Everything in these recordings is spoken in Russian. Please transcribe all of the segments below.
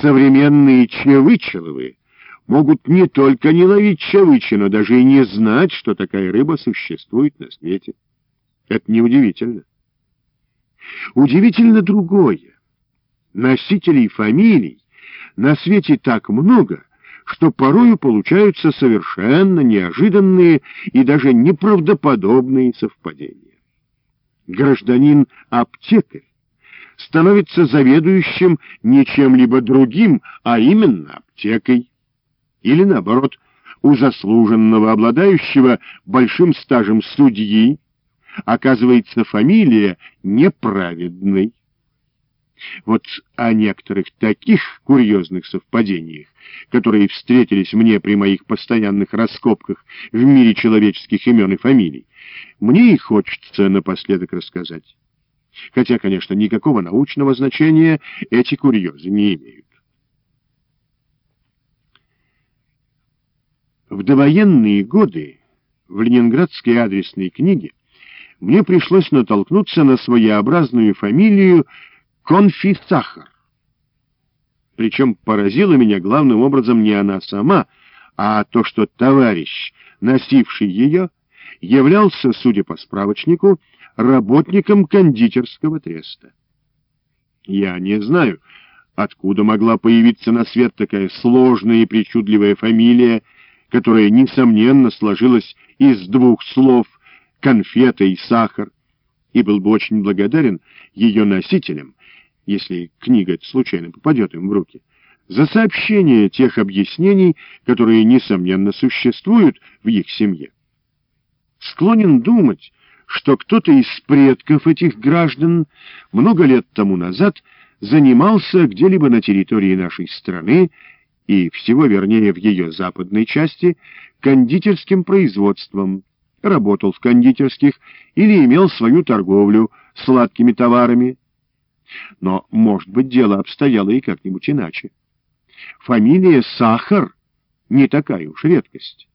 современные Чевычеловы могут не только не ловить чавычи, но даже и не знать, что такая рыба существует на свете. Это неудивительно. Удивительно другое. Носителей фамилий на свете так много, что порою получаются совершенно неожиданные и даже неправдоподобные совпадения. Гражданин-аптекарь становится заведующим не чем-либо другим, а именно аптекой. Или, наоборот, у заслуженного, обладающего большим стажем судьи, оказывается фамилия неправедной. Вот о некоторых таких курьезных совпадениях, которые встретились мне при моих постоянных раскопках в мире человеческих имен и фамилий, мне и хочется напоследок рассказать. Хотя, конечно, никакого научного значения эти курьезы не имеют. В довоенные годы в ленинградской адресной книге мне пришлось натолкнуться на своеобразную фамилию Конфисахар. Причем поразила меня главным образом не она сама, а то, что товарищ, носивший ее, являлся, судя по справочнику, работником кондитерского треста. Я не знаю, откуда могла появиться на свет такая сложная и причудливая фамилия, которая, несомненно, сложилась из двух слов «конфета» и «сахар», и был бы очень благодарен ее носителям, если книга случайно попадет им в руки, за сообщение тех объяснений, которые, несомненно, существуют в их семье. Склонен думать, что кто-то из предков этих граждан много лет тому назад занимался где-либо на территории нашей страны и всего вернее в ее западной части кондитерским производством, работал в кондитерских или имел свою торговлю сладкими товарами. Но, может быть, дело обстояло и как-нибудь иначе. Фамилия Сахар не такая уж редкость.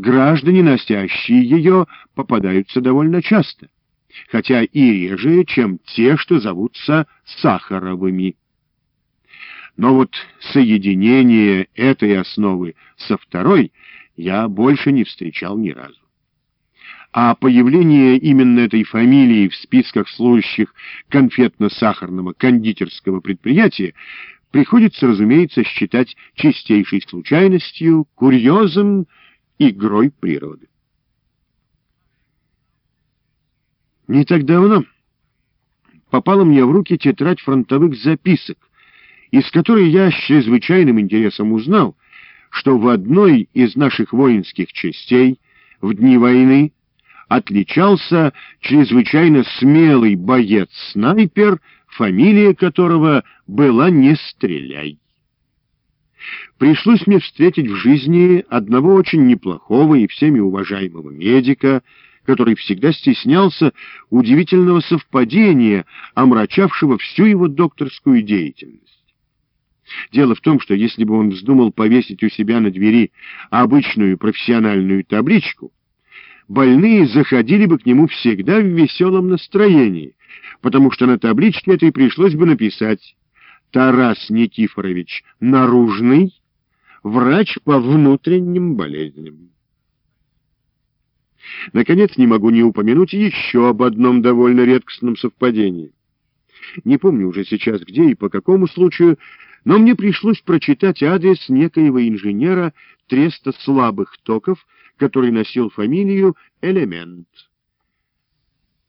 Граждане, носящие ее, попадаются довольно часто, хотя и реже, чем те, что зовутся Сахаровыми. Но вот соединение этой основы со второй я больше не встречал ни разу. А появление именно этой фамилии в списках служащих конфетно-сахарного кондитерского предприятия приходится, разумеется, считать чистейшей случайностью, курьезом, игрой природы. Не так давно попала мне в руки тетрадь фронтовых записок, из которой я с чрезвычайным интересом узнал, что в одной из наших воинских частей в дни войны отличался чрезвычайно смелый боец-снайпер, фамилия которого была «Не стреляй». Пришлось мне встретить в жизни одного очень неплохого и всеми уважаемого медика, который всегда стеснялся удивительного совпадения, омрачавшего всю его докторскую деятельность. Дело в том, что если бы он вздумал повесить у себя на двери обычную профессиональную табличку, больные заходили бы к нему всегда в веселом настроении, потому что на табличке этой пришлось бы написать «Тарас Никифорович Наружный, врач по внутренним болезням». Наконец, не могу не упомянуть еще об одном довольно редкостном совпадении. Не помню уже сейчас где и по какому случаю, но мне пришлось прочитать адрес некоего инженера треста слабых токов, который носил фамилию Элемент.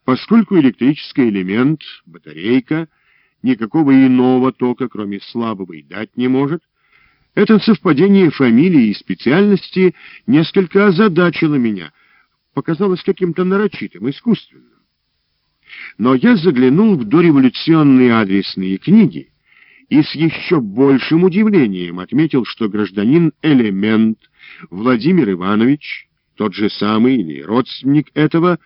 Поскольку электрический элемент, батарейка, никакого иного тока, кроме слабого, и дать не может, это совпадение фамилии и специальности несколько озадачило меня, показалось каким-то нарочитым, искусственным. Но я заглянул в дореволюционные адресные книги и с еще большим удивлением отметил, что гражданин Элемент Владимир Иванович, тот же самый или родственник этого,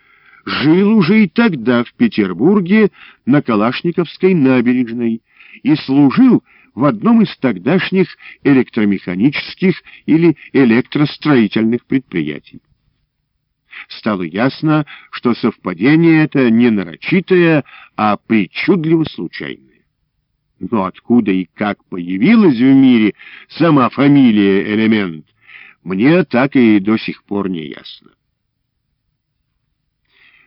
жил уже и тогда в Петербурге на Калашниковской набережной и служил в одном из тогдашних электромеханических или электростроительных предприятий. Стало ясно, что совпадение это не нарочитое, а причудливо случайное. Но откуда и как появилась в мире сама фамилия «Элемент», мне так и до сих пор не ясно.